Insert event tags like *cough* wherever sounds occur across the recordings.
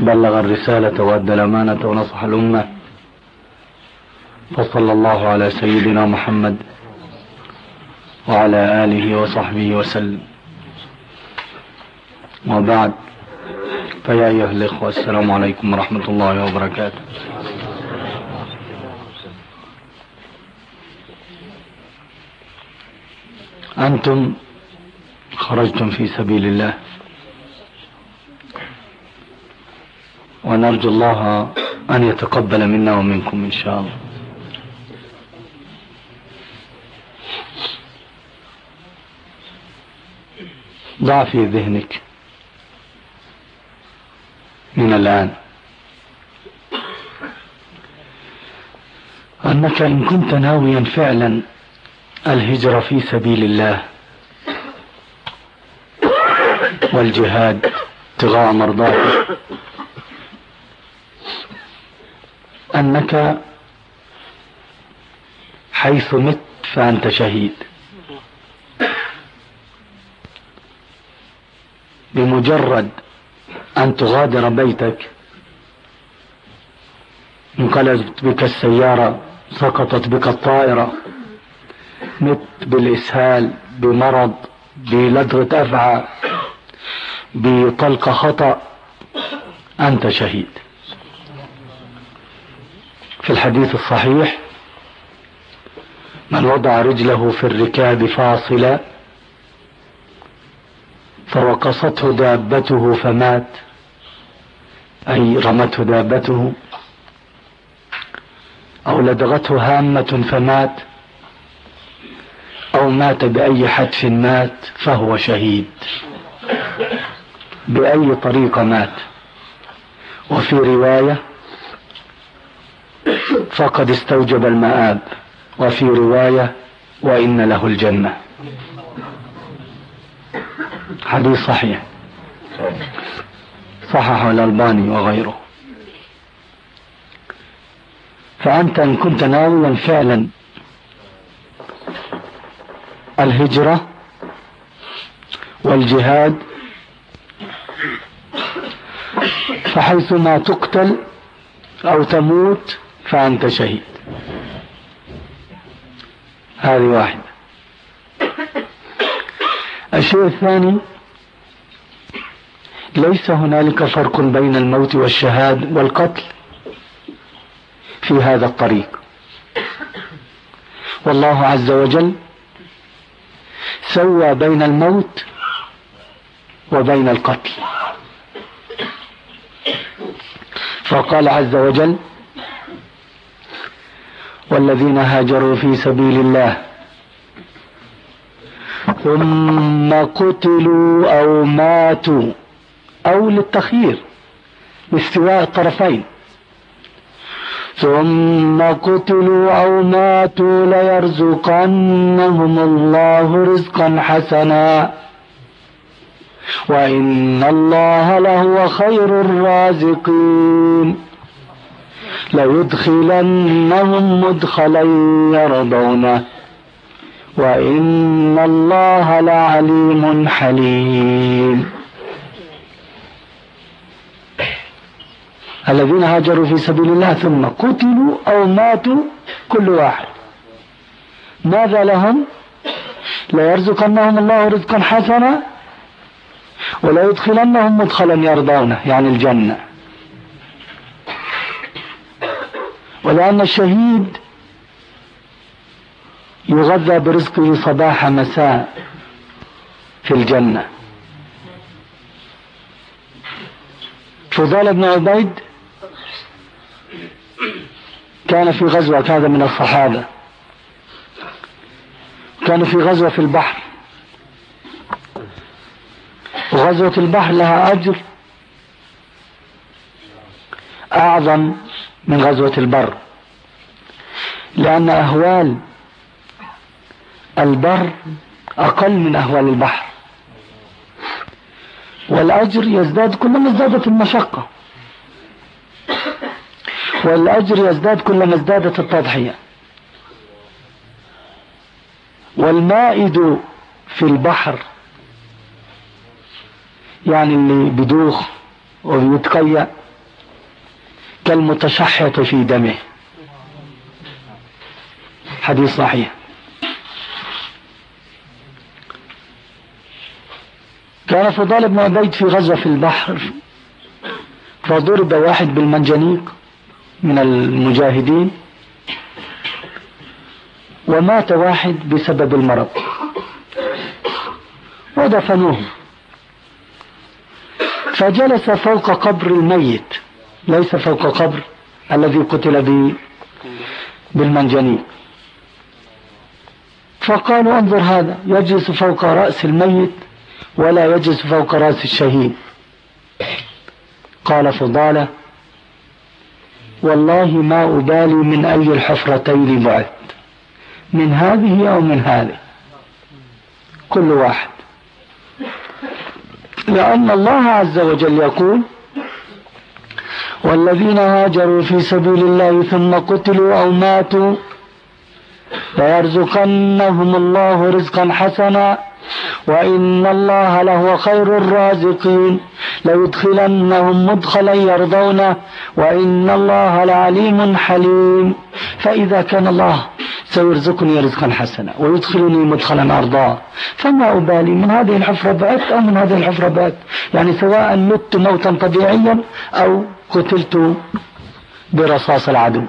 بلغ الرسالة وأدى الأمانة ونصح الأمة. فصلى الله على سيدنا محمد وعلى آله وصحبه وسلم. وبعد فيا أيها الإخوة السلام عليكم ورحمة الله وبركاته. أنتم خرجتم في سبيل الله. ونرجو الله أن يتقبل منا ومنكم إن شاء الله. ضع في ذهنك من الآن. أنك إن كنت ناويا فعلا الهجرة في سبيل الله والجهاد ابتغاء مرضاته أنك حيث مت فأنت شهيد. بمجرد أن تغادر بيتك انقلبت بك السيارة سقطت بك الطائرة مت بالإسهال بمرض بلدغة أفعى بطلق خطأ أنت شهيد. في الحديث الصحيح من وضع رجله في الركاب فاصلا فوقصته دابته فمات. أي رمته دابته. أو لدغته هامة فمات. أو مات بأي حتف مات فهو شهيد. بأي طريقة مات. وفي رواية فقد استوجب المآب وفي رواية وإن له الجنة. حديث صحيح. صححه الألباني وغيره. فأنت إن كنت ناويا فعلا الهجرة والجهاد فحيثما تقتل أو تموت فأنت شهيد. هذه واحدة. الشيء الثاني ليس هنالك فرق بين الموت والشهاد والقتل في هذا الطريق. والله عز وجل سوى بين الموت وبين القتل. فقال عز وجل والذين هاجروا في سبيل الله. ثم قتلوا أو ماتوا أو للتخيير لاستواء الطرفين. ثم قتلوا أو ماتوا ليرزقنهم الله رزقا حسنا. وإن الله لهو خير الرازقين. ليدخلنهم مدخلا يرضونه وإن الله لعليم حليم. الذين هاجروا في سبيل الله ثم قتلوا أو ماتوا كل واحد. ماذا لهم؟ ليرزقنهم الله رزقا حسنا. وليدخلنهم مدخلا يرضونه يعني الجنة. ولأن الشهيد يغذى برزقه صباح مساء في الجنة. فضال بن عبيد كان في غزوة هذا من الصحابة. كان في غزوة في البحر. وغزوة البحر لها أجر أعظم من غزوة البر. لأن أهوال البر أقل من أهوال البحر. والأجر يزداد كلما ازدادت المشقة والأجر يزداد كلما ازدادت التضحية والمائد في البحر يعني اللي بدوخ ويتقيأ كالمتشحط في دمه. حديث صحيح. كان فضال بن عبيد في غزوة في البحر فضرب واحد بالمنجنيق من المجاهدين ومات واحد بسبب المرض. ودفنوه. فجلس فوق قبر الميت. ليس فوق قبر الذي قتل به بالمنجنيق فقالوا انظر هذا يجلس فوق رأس الميت ولا يجلس فوق رأس الشهيد. قال فضالة والله ما أبالي من أي الحفرتين بعد من هذه أو من هذه. كل واحد. لأن الله عز وجل يقول والذين هاجروا في سبيل الله ثم قتلوا أو ماتوا ليرزقنهم الله رزقا حسنا وإن الله لهو خير الرازقين ليدخلنهم مدخلا يرضونه وإن الله لعليم حليم فإذا كان الله سيرزقني رزقا حسنا ويدخلني مدخلا أرضاه فما أبالي من هذه الحفرة بعدت أو من هذه الحفرة بعدت يعني سواء مت موتا طبيعيا أو قتلت برصاص العدو.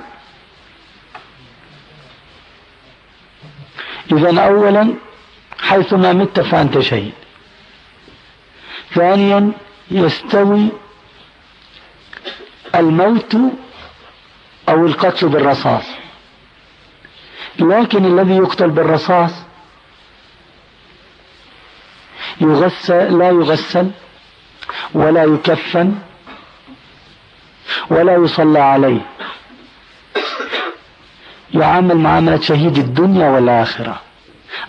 إذا أولا حيثما مت فأنت شهيد. ثانيا يستوي الموت أو القتل بالرصاص. لكن الذي يقتل بالرصاص يغسل لا يغسل ولا يكفن ولا يصلى عليه. يعامل معاملة شهيد الدنيا والآخرة.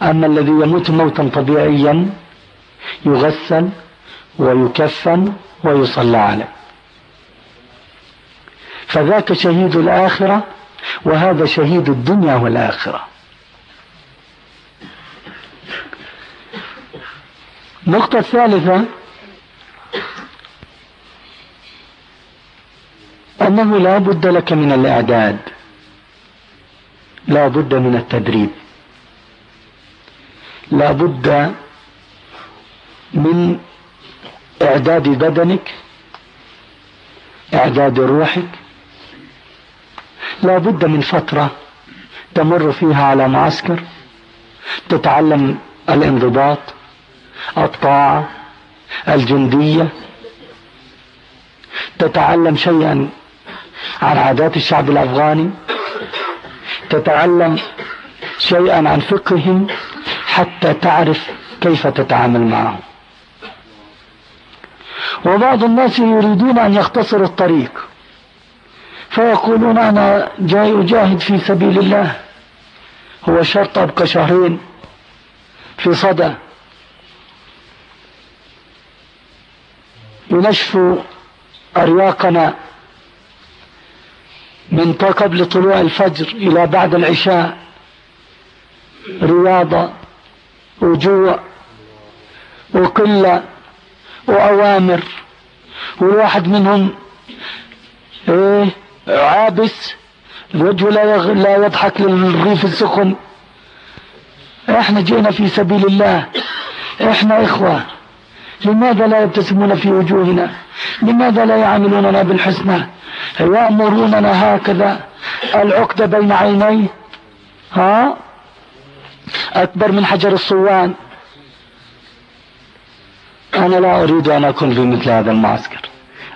أما الذي يموت موتا طبيعيا يغسل ويكفن ويصلى عليه. فذاك شهيد الآخرة وهذا شهيد الدنيا والآخرة. النقطة الثالثة أنه لا بد لك من الإعداد. لا بد من التدريب. لا بد من إعداد بدنك إعداد روحك. لا بد من فترة تمر فيها على معسكر تتعلم الانضباط الطاعة الجندية. تتعلم شيئا عن عادات الشعب الأفغاني تتعلم شيئا عن فقههم حتى تعرف كيف تتعامل معهم. وبعض الناس يريدون أن يختصروا الطريق فيقولون أنا جاي أجاهد في سبيل الله هو شرط أبقى شهرين في صدى. ينشف أرياقنا من قبل طلوع الفجر إلى بعد العشاء رياضة وجوع وقلة وأوامر. والواحد منهم إيه عابس الوجه لا, لا يضحك للريف السخن. إحنا جئنا في سبيل الله. إحنا إخوة. لماذا لا يبتسمون في وجوهنا؟ لماذا لا يعاملوننا بالحسنى؟ يأمروننا هكذا. العقدة بين عينيه ها؟ أكبر من حجر الصوان. أنا لا أريد أن أكون في مثل هذا المعسكر.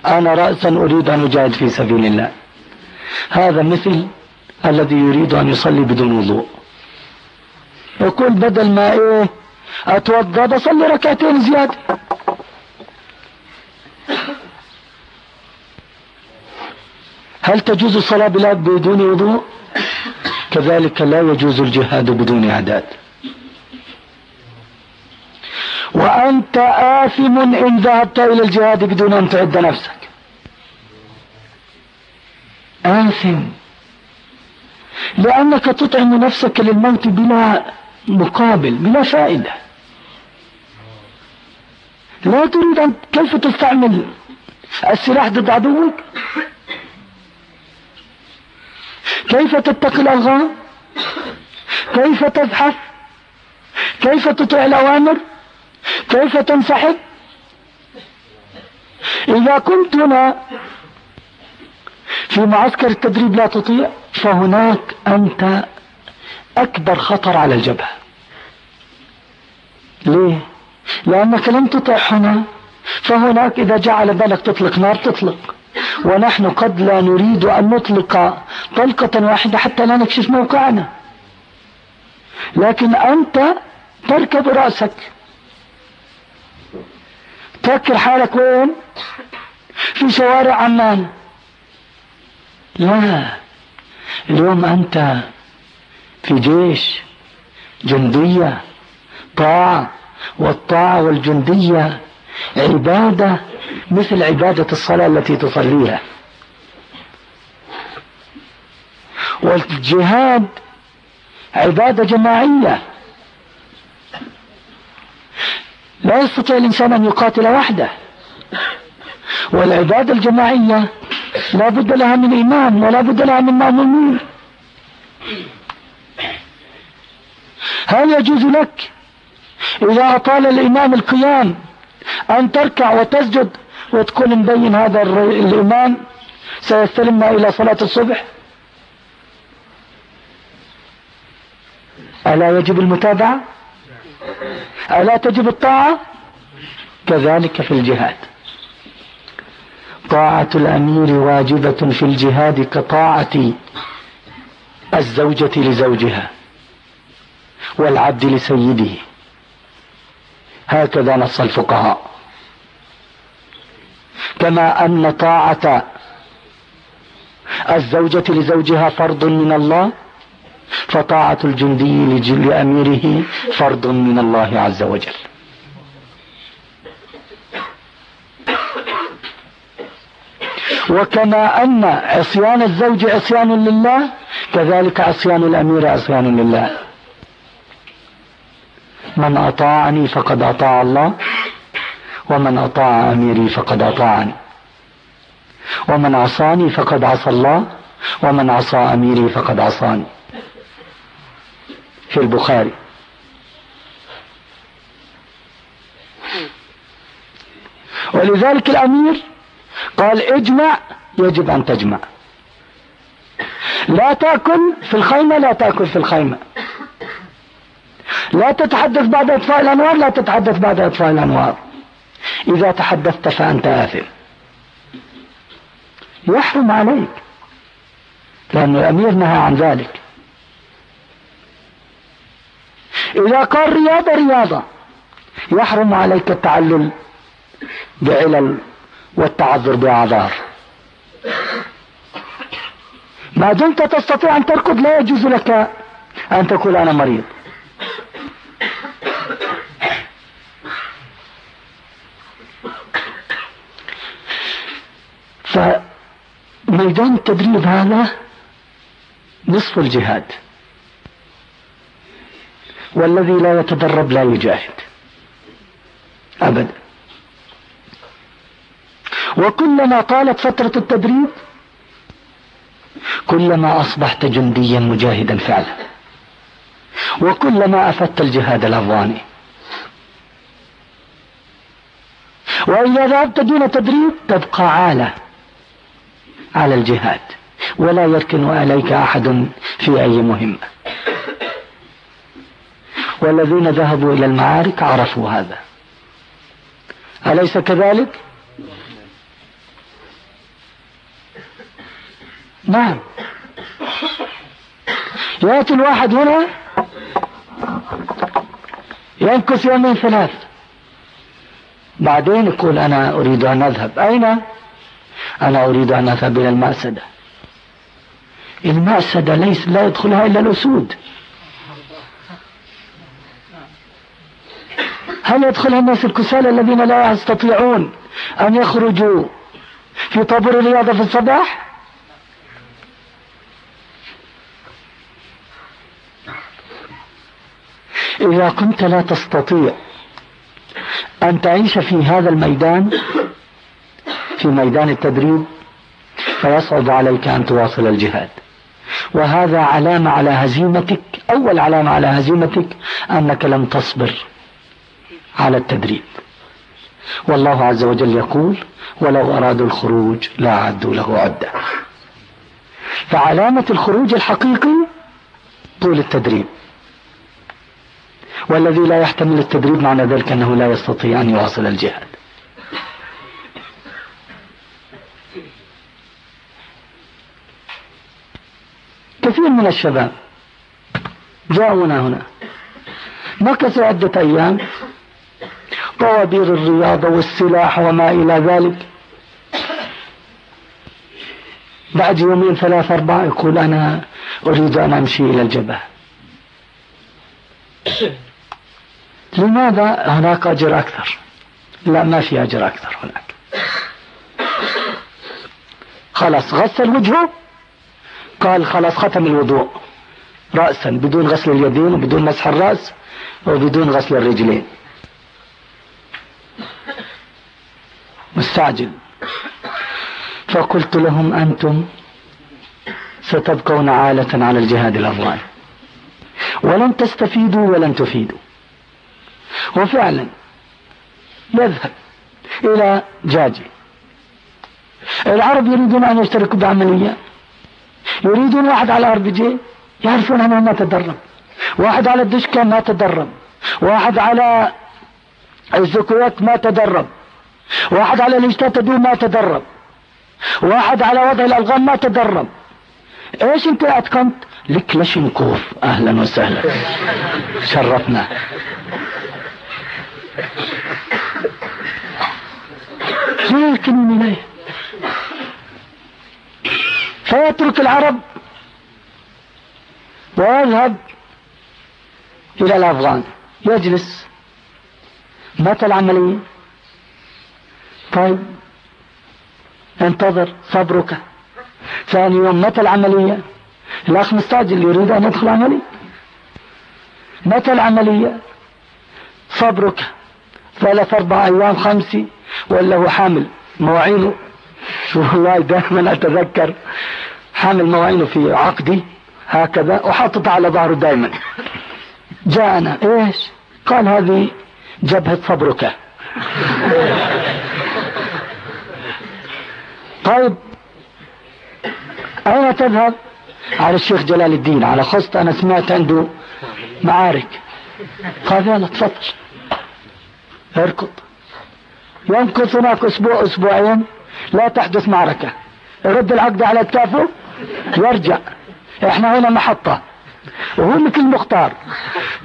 أنا رأسا أريد أن أجاهد في سبيل الله. هذا مثل الذي يريد أن يصلي بدون وضوء. يقول بدل ما إيه؟ أتوضأ؟ بصلي ركعتين زيادة. هل تجوز الصلاة بدون وضوء؟ كذلك لا يجوز الجهاد بدون إعداد. وأنت آثم إن ذهبت إلى الجهاد بدون أن تعد نفسك. آثم. لأنك تطعم نفسك للموت بلا مقابل بلا فائدة لا تريد أن كيف تستعمل السلاح ضد عدوك؟ كيف تتقي الألغام؟ كيف تزحف كيف تطيع الأوامر؟ كيف تنسحب؟ إذا كنت هنا في معسكر التدريب لا تطيع فهناك أنت أكبر خطر على الجبهة. ليه؟ لأنك لم تطع هنا فهناك إذا جعل بالك تطلق نار تطلق. ونحن قد لا نريد أن نطلق طلقة واحدة حتى لا نكشف موقعنا. لكن أنت تركب رأسك. تفكر حالك وين؟ في شوارع عمان. لا. اليوم أنت في جيش جندية طاعة والطاعة والجندية عبادة مثل عبادة الصلاة التي تصليها. والجهاد عبادة جماعية. لا يستطيع الإنسان أن يقاتل وحده. والعبادة الجماعية لا بد لها من إمام ولا بد لها من مأمومين. هل يجوز لك إذا أطال الإمام القيام أن تركع وتسجد وتكون مبين هذا الإمام سيستلمنا إلى صلاة الصبح؟ ألا يجب المتابعة؟ ألا تجب الطاعة؟ كذلك في الجهاد. طاعة الأمير واجبة في الجهاد كطاعة الزوجة لزوجها. والعبد لسيده. هكذا نص الفقهاء. كما أن طاعة الزوجة لزوجها فرض من الله فطاعة الجندي لأميره فرض من الله عز وجل. وكما أن عصيان الزوج عصيان لله كذلك عصيان الأمير عصيان لله. من أطاعني فقد أطاع الله ومن أطاع أميري فقد أطاعني. ومن عصاني فقد عصى الله ومن عصى أميري فقد عصاني. في البخاري. ولذلك الأمير قال اجمع يجب أن تجمع. لا تأكل في الخيمة لا تأكل في الخيمة. لا تتحدث بعد إطفاء الأنوار لا تتحدث بعد إطفاء الأنوار. إذا تحدثت فأنت آثم. يحرم عليك لأن الأمير نهى عن ذلك. إذا قال رياضة رياضة. يحرم عليك التعلل بعلل والتعذر بأعذار. ما دمت تستطيع أن تركض لا يجوز لك أن تقول أنا مريض. فميدان التدريب هذا نصف الجهاد. والذي لا يتدرب لا يجاهد. أبدا. وكلما طالت فترة التدريب كلما أصبحت جنديا مجاهدا فعلا. وكلما أفدت الجهاد الأفغاني. وإذا ذهبت دون تدريب تبقى عالة. على الجهاد ولا يركن عليك أحد في أي مهمة. والذين ذهبوا إلى المعارك عرفوا هذا. أليس كذلك؟ نعم. يأتي الواحد هنا ينكس يومين ثلاث. بعدين يقول أنا أريد أن أذهب. أين؟ أنا أريد أن أذهب إلى المأسدة؟ المأسدة ليس لا يدخلها إلا الأسود. هل يدخلها الناس الكسالى الذين لا يستطيعون أن يخرجوا في طابور الرياضة في الصباح؟ إذا كنت لا تستطيع أن تعيش في هذا الميدان في ميدان التدريب فيصعب عليك أن تواصل الجهاد. وهذا علامة على هزيمتك أول علامة على هزيمتك أنك لم تصبر على التدريب. والله عز وجل يقول ولو أرادوا الخروج لا عدوا له عدة. فعلامة الخروج الحقيقي طول التدريب. والذي لا يحتمل التدريب معنى ذلك أنه لا يستطيع أن يواصل الجهاد. كثير من الشباب جاءونا هنا. مكثوا عدة أيام. طوابير الرياضة والسلاح وما إلى ذلك. بعد يومين ثلاثة أربعة يقول أنا أريد أن أمشي إلى الجبهة *clears throat* لماذا هناك أجر أكثر؟ لا ما في أجر أكثر هناك. خلاص غسل وجهه. قال خلاص ختم الوضوء. رأسا بدون غسل اليدين وبدون مسح الرأس وبدون غسل الرجلين. مستعجل. فقلت لهم أنتم ستبقون عالة على الجهاد الأفغاني ولن تستفيدوا ولن تفيدوا. وفعلا يذهب إلى جاجي. العرب يريدون أن يشتركوا بعملية. يريدون واحد على ار بي جي يعرفون أنه ما تدرب. واحد على الدشكة ما تدرب. واحد على الزكوات ما تدرب. واحد على الاجتاتدو ما تدرب. واحد على وضع الألغام ما تدرب. إيش أنت اتقنت لك لشنكوف أهلا وسهلا. شرفنا. لكن إليه. فيترك العرب ويذهب إلى الأفغان. يجلس. متى العملية؟ طيب انتظر صبرك. ثاني يوم متى العملية؟ الأخ مستعجل يريد أن يدخل عملية متى العملية؟ صبرك. ثلاث أربع أيام خمسة ولا هو حامل مواعينه *laughs* والله دائما أتذكر حامل مواعينه في عقدي هكذا وحاططها على ظهره دائما. *laughs* جاءنا إيش؟ قال هذه جبهة صبرك. *laughs* طيب أين تذهب؟ على الشيخ جلال الدين على خصت أنا سمعت عنده معارك. قال يلا تفضل. اركض. يمكث هناك أسبوع أسبوعين. لا تحدث معركة. يرد العقد على كتافه يرجع إحنا هنا محطة. وهو مثل المختار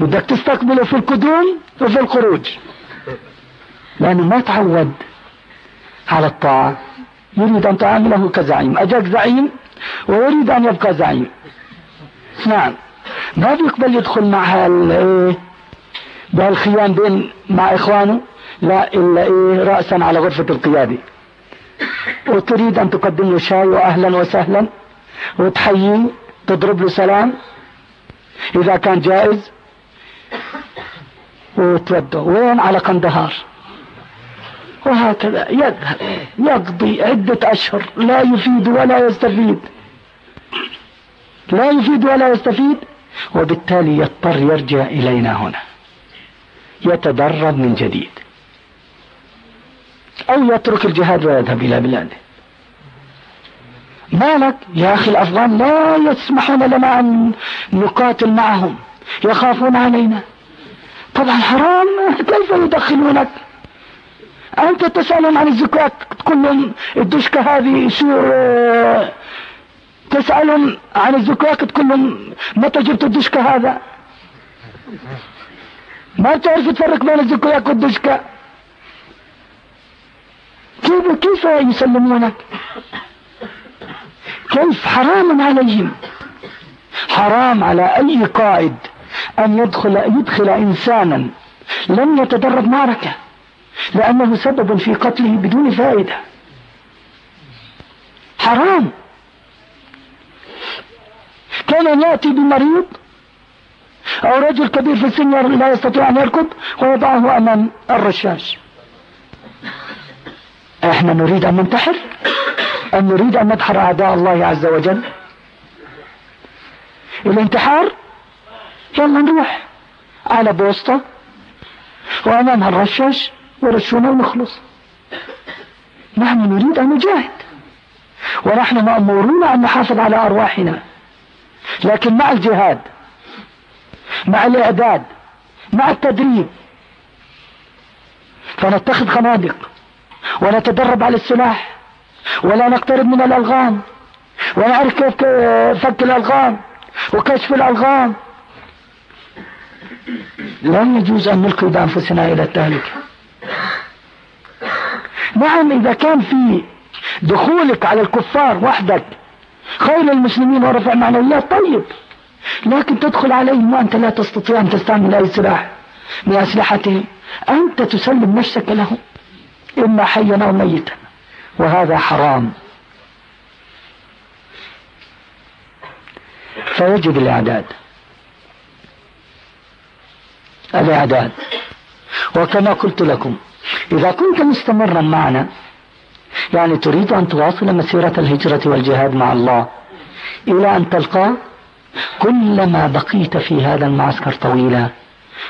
بدك تستقبله في القدوم وفي الخروج. لأنه ما تعود على الطاعة. يريد أن تعامله كزعيم. أجاك زعيم؟ ويريد أن يبقى زعيم. نعم. ما بيقبل يدخل مع إيه؟ بهالخيام بين مع إخوانه؟ لا إلا إيه؟ رأسا على غرفة القيادة. وتريد أن تقدم له شاي وأهلا وسهلا وتحييه تضرب له سلام إذا كان جائز وتوده وين؟ على قندهار. وهكذا. يذهب. يقضي عدة أشهر. لا يفيد ولا يستفيد. لا يفيد ولا يستفيد. وبالتالي يضطر يرجع إلينا هنا. يتدرب من جديد. أو يترك الجهاد ويذهب إلى بلاده. مالك يا أخي الأفغان لا يسمحون لنا أن نقاتل معهم. يخافون علينا. طبعا حرام. كيف يدخلونك؟ أنت تسألهم عن الزكاة. تقول لهم الدشكة هذه شو تسألهم عن الزكاة. تقول لهم متى جبت الدشكة هذا؟ ما تعرف تفرق بين الزكاة والدشكة. كيف كيف يسلمونك؟ كيف؟ حرام عليهم. حرام على أي قائد أن يدخل, يدخل إنسانا لم يتدرب معركة لأنه سبب في قتله بدون فائدة. حرام. كان يأتي بمريض أو رجل كبير في السن لا يستطيع أن يركض ويضعه أمام الرشاش. إحنا نريد أن ننتحر أم نريد أن ندحر أعداء الله عز وجل. الانتحار يلا نروح. على بوسطة وأمامها الرشاش ورشونا ونخلص. نحن نريد أن نجاهد ونحن مأمورون أن نحافظ على أرواحنا. لكن مع الجهاد مع الإعداد مع التدريب فنتخذ خنادق ونتدرب على السلاح ولا نقترب من الألغام ونعرف كيف فك الألغام وكشف الألغام. لا يجوز أن نلقي بأنفسنا إلى التهلكة نعم إذا كان في دخولك على الكفار وحدك خير المسلمين ورفع معنويات طيب. لكن تدخل عليهم وأنت لا تستطيع أن تستعمل أي سلاح من أسلحتهم. أنت تسلم نفسك لهم. إما حيا أو ميتا. وهذا حرام. فيجب الإعداد. الإعداد. وكما قلت لكم إذا كنت مستمرا معنا يعني تريد أن تواصل مسيرة الهجرة والجهاد مع الله إلى أن تلقاه كلما بقيت في هذا المعسكر طويلا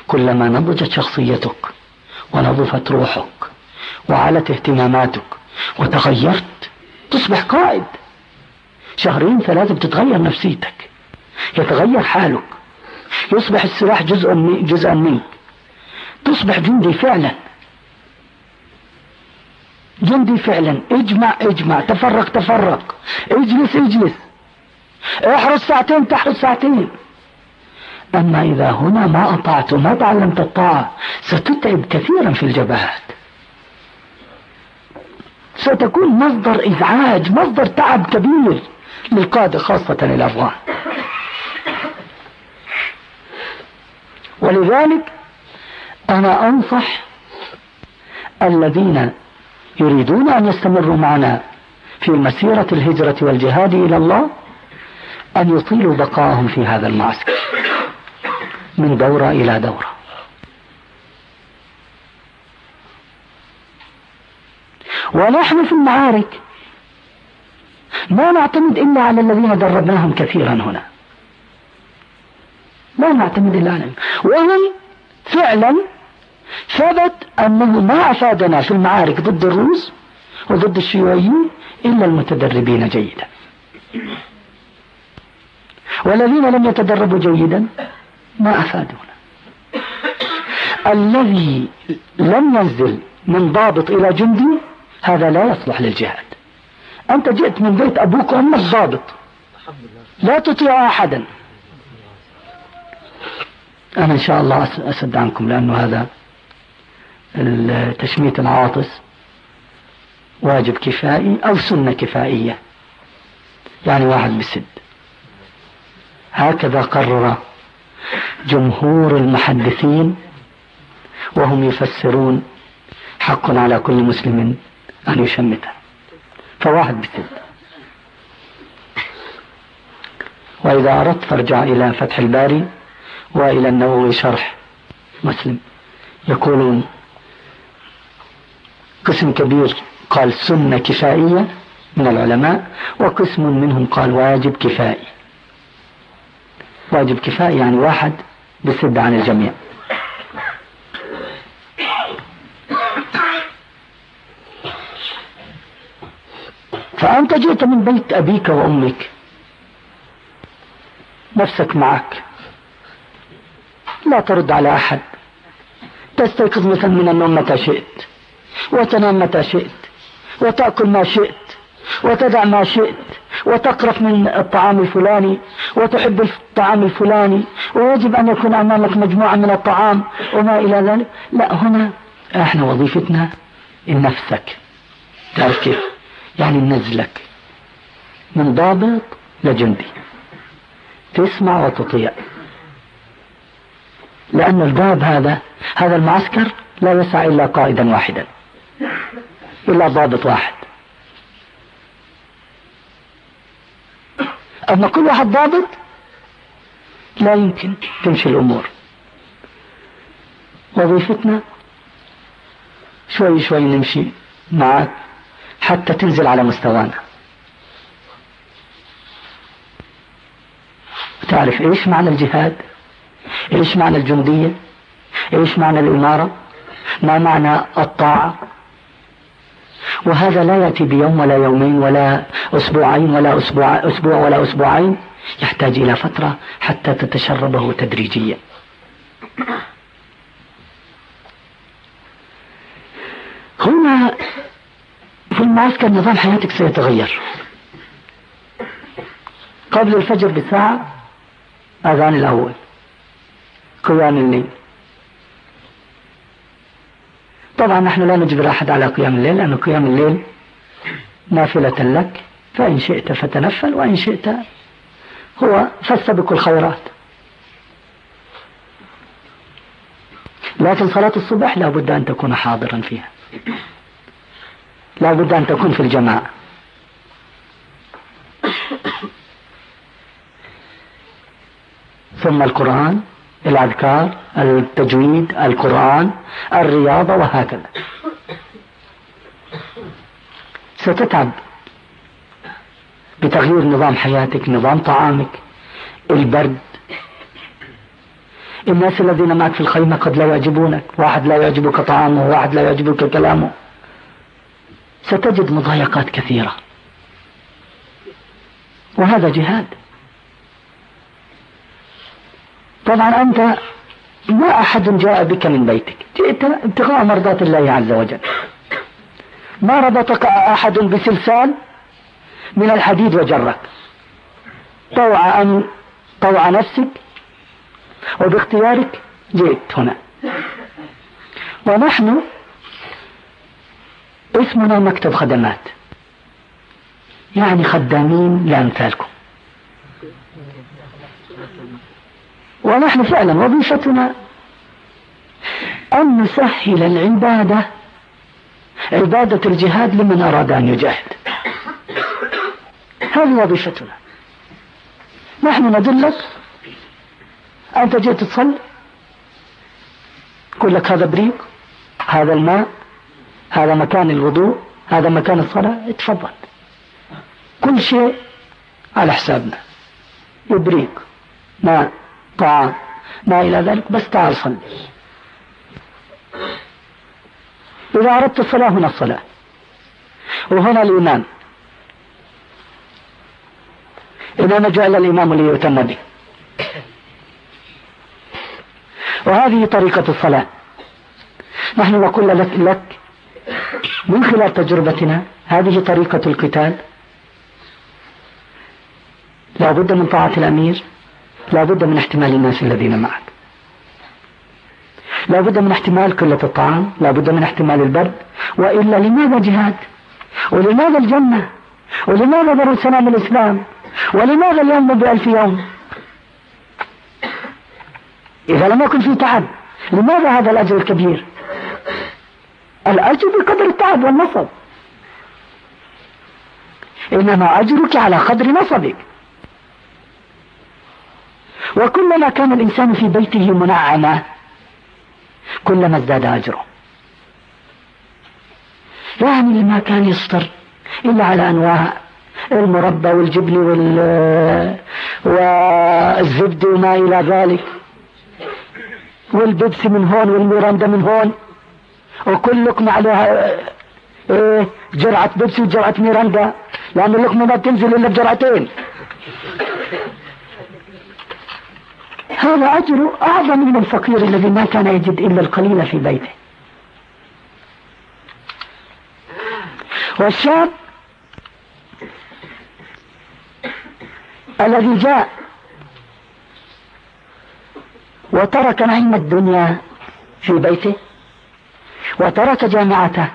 كلما نضجت شخصيتك ونظفت روحك. وعلت اهتماماتك. وتغيرت. تصبح قائد. شهرين ثلاثة بتتغير نفسيتك. يتغير حالك. يصبح السلاح جزء جزءا منك. تصبح جندي فعلا. جندي فعلا. اجمع اجمع. تفرق تفرق. اجلس اجلس. احرس ساعتين تحرس ساعتين. أما إذا هنا ما أطعت وما تعلمت الطاعة ستتعب كثيرا في الجبهات. ستكون مصدر إزعاج مصدر تعب كبير للقادة خاصة الأفغان. ولذلك أنا أنصح الذين يريدون أن يستمروا معنا في مسيرة الهجرة والجهاد إلى الله أن يطيلوا بقاءهم في هذا المعسكر من دورة إلى دورة. ونحن في المعارك. ما نعتمد إلا على الذين دربناهم كثيرا هنا. ما نعتمد إلا عليهم. وهم فعلا ثبت أنه ما أفادنا في المعارك ضد الروس وضد الشيوعيين إلا المتدربين جيدا. والذين لم يتدربوا جيدا ما أفادونا. الذي لم ينزل من ضابط إلى جندي هذا لا يصلح للجهاد. أنت جئت من بيت أبوك وأمك ضابط لا تطيع أحدا. أنا إن شاء الله أسد عنكم لأنه هذا تشميت العاطس واجب كفائي أو سنة كفائية. يعني واحد بسد. هكذا قرر جمهور المحدثين وهم يفسرون حق على كل مسلم أن يشمته. فواحد بسد وإذا أردت فارجع إلى فتح الباري وإلى النووي شرح مسلم. يقولون قسم كبير قال سنة كفائية من العلماء وقسم منهم قال واجب كفائي. واجب كفائي يعني واحد بسد عن الجميع. فأنت جئت من بيت أبيك وأمك. نفسك معك. لا ترد على أحد. تستيقظ مثلا من النوم متى شئت وتنام متى شئت وتأكل ما شئت وتدع ما شئت وتقرف من الطعام الفلاني وتحب الطعام الفلاني ويجب أن يكون أمامك مجموعة من الطعام وما إلى ذلك. لا هنا إحنا وظيفتنا نفسك. تعرف كيف؟ يعني ننزلك من ضابط لجندي. تسمع وتطيع. لأن الباب هذا هذا المعسكر لا يسع إلا قائدا واحدا. إلا ضابط واحد. أما كل واحد ضابط لا يمكن تمشي الأمور. وظيفتنا شوي شوي نمشي معك. حتى تنزل على مستوانا. تعرف إيش معنى الجهاد؟ إيش معنى الجندية؟ إيش معنى الإمارة؟ ما معنى الطاعة؟ وهذا لا يأتي بيوم ولا يومين ولا أسبوعين ولا أسبوع, أسبوع ولا أسبوعين. يحتاج إلى فترة حتى تتشربه تدريجيا. هنا المعسكر نظام حياتك سيتغير. قبل الفجر بساعة أذان الأول. قيام الليل. طبعا نحن لا نجبر أحد على قيام الليل لأن قيام الليل نافلة لك. فإن شئت فتنفل وإن شئت هو فاستبق الخيرات. لكن صلاة الصبح لا بد أن تكون حاضرا فيها. لا بد أن تكون في الجماعة. ثم القرآن الأذكار التجويد القرآن الرياضة وهكذا. ستتعب بتغيير نظام حياتك نظام طعامك البرد. الناس الذين معك في الخيمة قد لا يعجبونك واحد لا يعجبك طعامه واحد لا يعجبك كلامه. ستجد مضايقات كثيرة. وهذا جهاد. طبعا أنت ما أحد جاء بك من بيتك. جئت ابتغاء مرضات الله عز وجل. ما ربطك أحد بسلسال من الحديد وجرك. طوع أن طوع نفسك وباختيارك جئت هنا. ونحن اسمنا مكتب خدمات. يعني خدامين لأمثالكم. ونحن فعلا وظيفتنا أن نسهل العبادة عبادة الجهاد لمن أراد أن يجاهد. هذه وظيفتنا. نحن ندلك أنت جئت تصلي يقول لك هذا بريق هذا الماء هذا مكان الوضوء هذا مكان الصلاة اتفضل. كل شيء على حسابنا. يبريق ماء طعام ما إلى ذلك بس تعال صلي. إذا أردت الصلاة هنا الصلاة. وهنا الإمام. إنما جعل الإمام ليؤتم به. وهذه طريقة الصلاة. نحن نقول لك, لك من خلال تجربتنا هذه طريقة القتال؟ لا بد من طاعة الأمير لا بد من احتمال الناس الذين معك. لا بد من احتمال قلة الطعام لا بد من احتمال البرد. وإلا لماذا جهاد؟ ولماذا الجنة؟ ولماذا دار سلام الإسلام؟ ولماذا اليوم بألف يوم؟ إذا لم يكن في تعب لماذا هذا الأجر الكبير؟ الأجر بقدر التعب والنصب. إنما أجرك على قدر نصبك. وكلما كان الإنسان في بيته منعما كلما ازداد أجره. يعني ما كان يصطر إلا على أنواع المربى والجبن وال والزبد وما إلى ذلك. والبيبسي من هون والميراندا من هون. وكل لقمة عليها إيه جرعة بيبسي وجرعة ميراندا. لأن اللقمة ما تنزل إلا بجرعتين. هذا أجر أعظم من الفقير الذي ما كان يجد إلا القليل في بيته. والشاب الذي جاء وترك نعيم الدنيا في بيته وترك جامعته.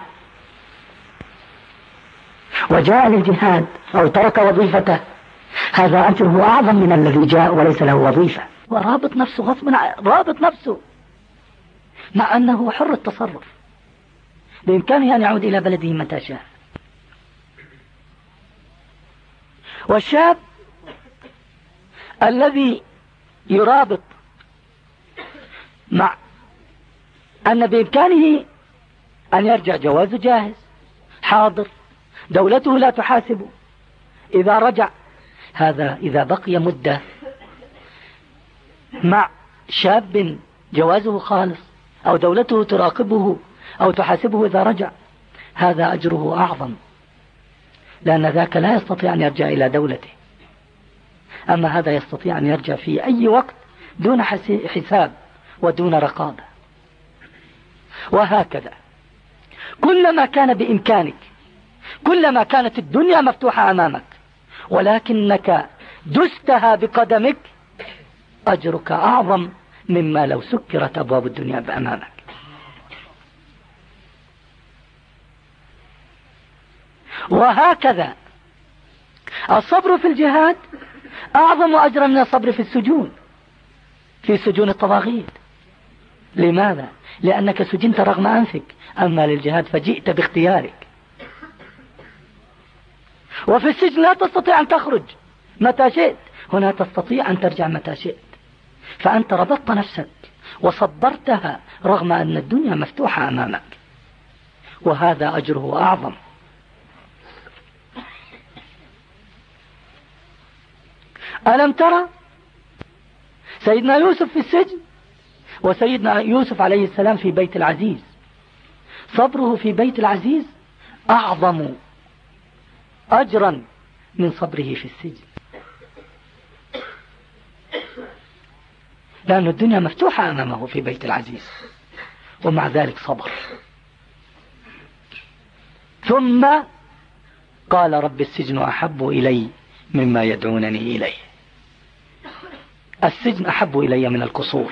وجاء للجهاد أو ترك وظيفته. هذا أجره أعظم من الذي جاء وليس له وظيفة. ورابط نفسه غصبا رابط نفسه. مع أنه حر التصرف. بإمكانه أن يعود إلى بلده متى شاء. والشاب الذي يرابط مع أن بإمكانه أن يرجع جوازه جاهز حاضر دولته لا تحاسبه. إذا رجع هذا إذا بقي مدة مع شاب جوازه خالص أو دولته تراقبه أو تحاسبه إذا رجع هذا أجره أعظم. لأن ذاك لا يستطيع أن يرجع إلى دولته. أما هذا يستطيع أن يرجع في أي وقت دون حساب ودون رقابة. وهكذا. كلما كان بإمكانك كلما كانت الدنيا مفتوحة أمامك ولكنك دستها بقدمك أجرك أعظم مما لو سكرت أبواب الدنيا بأمامك. وهكذا الصبر في الجهاد أعظم أجرا من الصبر في السجون في سجون الطواغيت. لماذا؟ لأنك سجنت رغم أنفك. أما للجهاد فجئت باختيارك. وفي السجن لا تستطيع أن تخرج. متى شئت هنا تستطيع أن ترجع متى شئت. فأنت ربطت نفسك وصبرتها رغم أن الدنيا مفتوحة أمامك. وهذا أجره أعظم. ألم ترى سيدنا يوسف في السجن وسيدنا يوسف عليه السلام في بيت العزيز؟ صبره في بيت العزيز أعظم أجرا من صبره في السجن. لأن الدنيا مفتوحة أمامه في بيت العزيز ومع ذلك صبر. ثم قال رب السجن أحب إلي مما يدعونني إليه. السجن أحب إلي من القصور.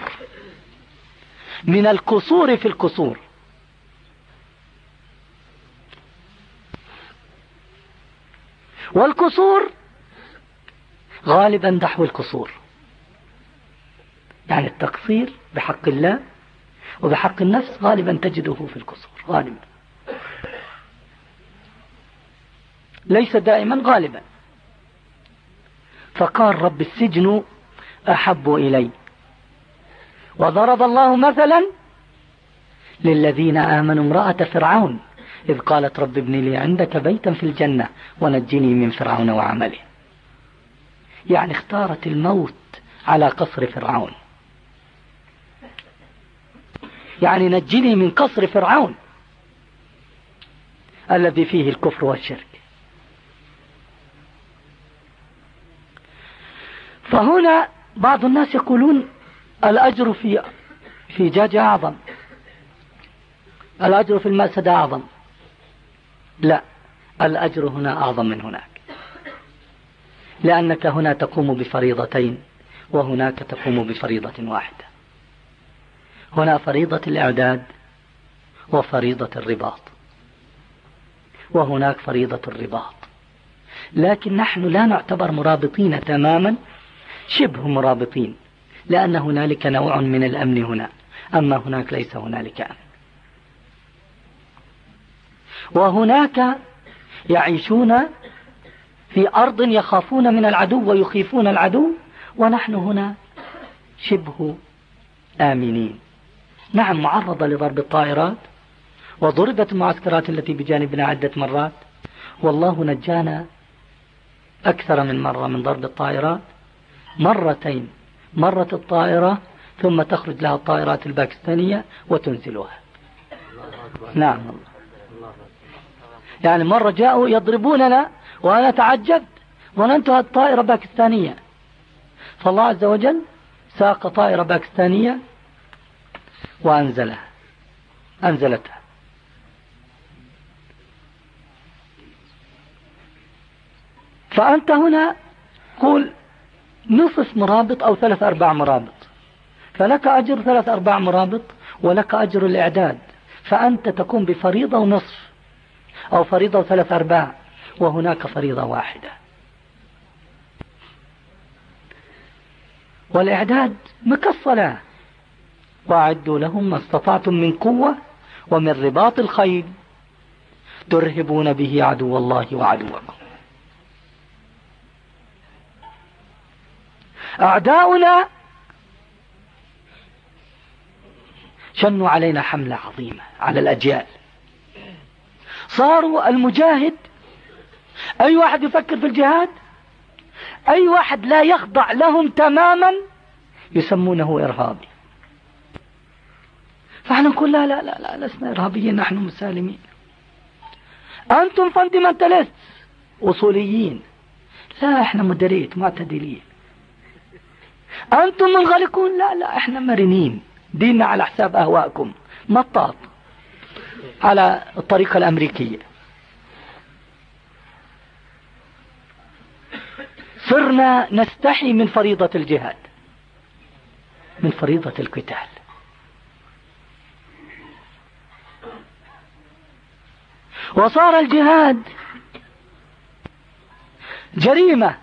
من القصور في القصور. والقصور غالبا دحو القصور يعني التقصير بحق الله وبحق النفس غالبا تجده في القصور غالبا. ليس دائما غالبا. فقال رب السجن أحب إلي. وضرب الله مثلا للذين آمنوا امرأة فرعون. إذ قالت رب ابن لي عندك بيتا في الجنة ونجني من فرعون وعمله. يعني اختارت الموت على قصر فرعون. يعني نجني من قصر فرعون الذي فيه الكفر والشرك. فهنا بعض الناس يقولون الأجر في في جاج أعظم. الأجر في المأسد أعظم. لا الأجر هنا أعظم من هناك. لأنك هنا تقوم بفريضتين وهناك تقوم بفريضة واحدة. هنا فريضة الإعداد وفريضة الرباط. وهناك فريضة الرباط. لكن نحن لا نعتبر مرابطين تماما شبه مرابطين لأن هنالك نوع من الأمن هنا. أما هناك ليس هنالك أمن. وهناك يعيشون في أرض يخافون من العدو ويخيفون العدو ونحن هنا شبه آمنين. نعم معرضة لضرب الطائرات وضربت المعسكرات التي بجانبنا عدة مرات. والله نجانا أكثر من مرة من ضرب الطائرات. مرتين مرت الطائرة ثم تخرج لها الطائرات الباكستانية وتنزلها. نعم الله يعني مرة جاءوا يضربوننا وأنا تعجبت ظننتها الطائرة باكستانية. فالله عز وجل ساق طائرة باكستانية وأنزلها أنزلتها. فأنت هنا قول نصف مرابط أو ثلاث أرباع مرابط. فلك أجر ثلاث أرباع مرابط ولك أجر الإعداد. فأنت تكون بفريضة ونصف. أو فريضة وثلاث أرباع وهناك فريضة واحدة. والإعداد مكالصلاة وأعدوا لهم ما استطعتم من قوة ومن رباط الخيل. ترهبون به عدو الله وعدوكم. أعداؤنا شنوا علينا حملة عظيمة على الأجيال. صاروا المجاهد. أي واحد يفكر في الجهاد؟ أي واحد لا يخضع لهم تماما؟ يسمونه إرهابي. فاحنا نقول لا لا لا لا لسنا إرهابيين نحن مسالمين. أنتم فاندمنتاليست أصوليين. لا إحنا مدريت معتدلين. أنتم منغلقون؟ لا لا إحنا مرنين. ديننا على حساب أهوائكم مطاط. على الطريقة الأمريكية. صرنا نستحي من فريضة الجهاد من فريضة القتال. وصار الجهاد جريمة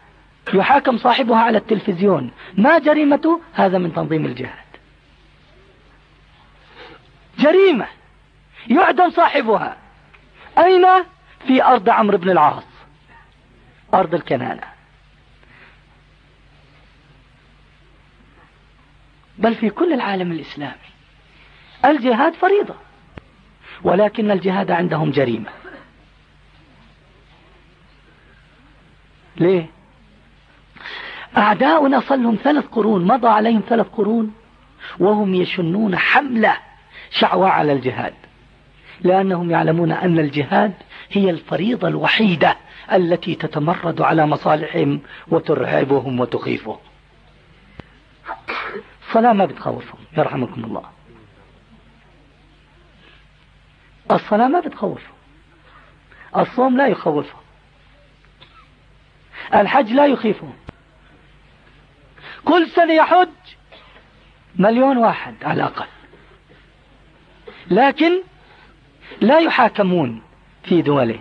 يحاكم صاحبها على التلفزيون. ما جريمته؟ هذا من تنظيم الجهاد. جريمة. يعدم صاحبها. أين؟ في أرض عمرو بن العاص. أرض الكنانة. بل في كل العالم الإسلامي. الجهاد فريضة. ولكن الجهاد عندهم جريمة. ليه؟ أعداؤنا صلهم ثلاث قرون مضى عليهم ثلاث قرون وهم يشنون حملة شعواء على الجهاد. لأنهم يعلمون أن الجهاد هي الفريضة الوحيدة التي تتمرد على مصالحهم وترهبهم وتخيفهم. الصلاة ما بتخوفهم يرحمكم الله. الصلاة ما بتخوفهم. الصوم لا يخوفهم. الحج لا يخيفهم. كل سنة يحج مليون واحد على الأقل. لكن لا يحاكمون في دولهم.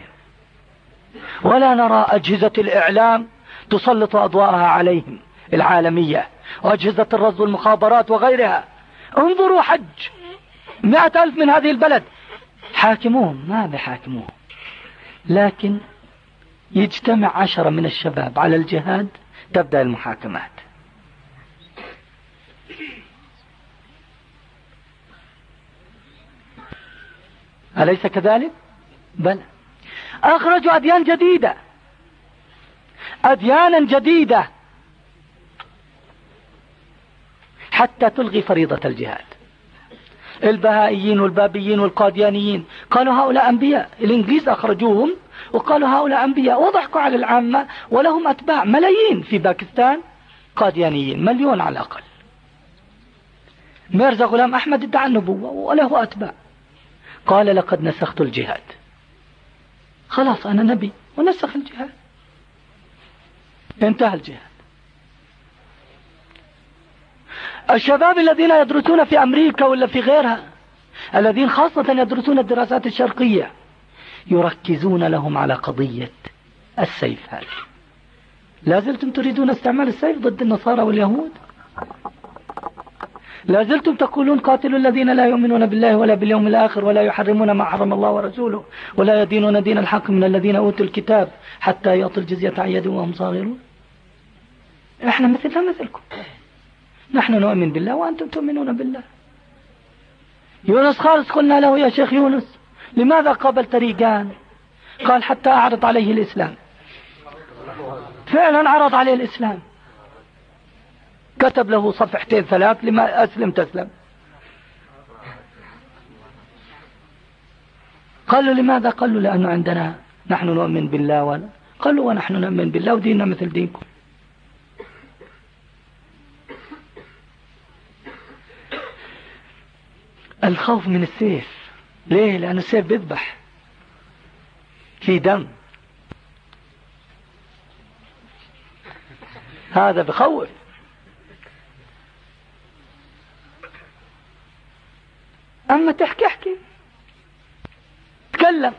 ولا نرى أجهزة الإعلام تسلط أضواءها عليهم العالمية وأجهزة الرصد والمخابرات وغيرها. انظروا حج. مئة ألف من هذه البلد. حاكموهم؟ ما بحاكموهم لكن يجتمع عشرة من الشباب على الجهاد تبدأ المحاكمات. أليس كذلك؟ بل أخرجوا أديان جديدة. أديانا جديدة. حتى تلغي فريضة الجهاد. البهائيين والبابيين والقاديانيين. قالوا هؤلاء أنبياء. الإنجليز أخرجوهم وقالوا هؤلاء أنبياء. وضحكوا على العامة ولهم أتباع ملايين في باكستان. قاديانيين مليون على الأقل. ميرزا غلام أحمد ادعى النبوة وله أتباع. قال لقد نسخت الجهاد. خلاص أنا نبي ونسخ الجهاد. انتهى الجهاد. الشباب الذين يدرسون في أمريكا ولا في غيرها الذين خاصة يدرسون الدراسات الشرقية يركزون لهم على قضية السيف هذه. لا زلتم تريدون استعمال السيف ضد النصارى واليهود؟ لا زلتم تقولون قاتلوا الذين لا يؤمنون بالله ولا باليوم الآخر ولا يحرمون ما حرم الله ورسوله ولا يدينون دين الحق من الذين أوتوا الكتاب حتى يعطوا الجزية عن يد وهم صاغرون. إحنا مثلنا مثلكم. نحن نؤمن بالله وأنتم تؤمنون بالله. يونس خالص قلنا له يا شيخ يونس لماذا قابلت ريقان قال حتى أعرض عليه الإسلام. فعلا عرض عليه الإسلام. كتب له صفحتين ثلاث لما أسلم. تسلم قالوا لماذا؟ قالوا لأنه عندنا نحن نؤمن بالله ولا. قالوا ونحن نؤمن بالله وديننا مثل دينكم. الخوف من السيف. ليه؟ لأن السيف بيذبح. في دم. هذا بخوف. أما تحكي احكي. تكلم.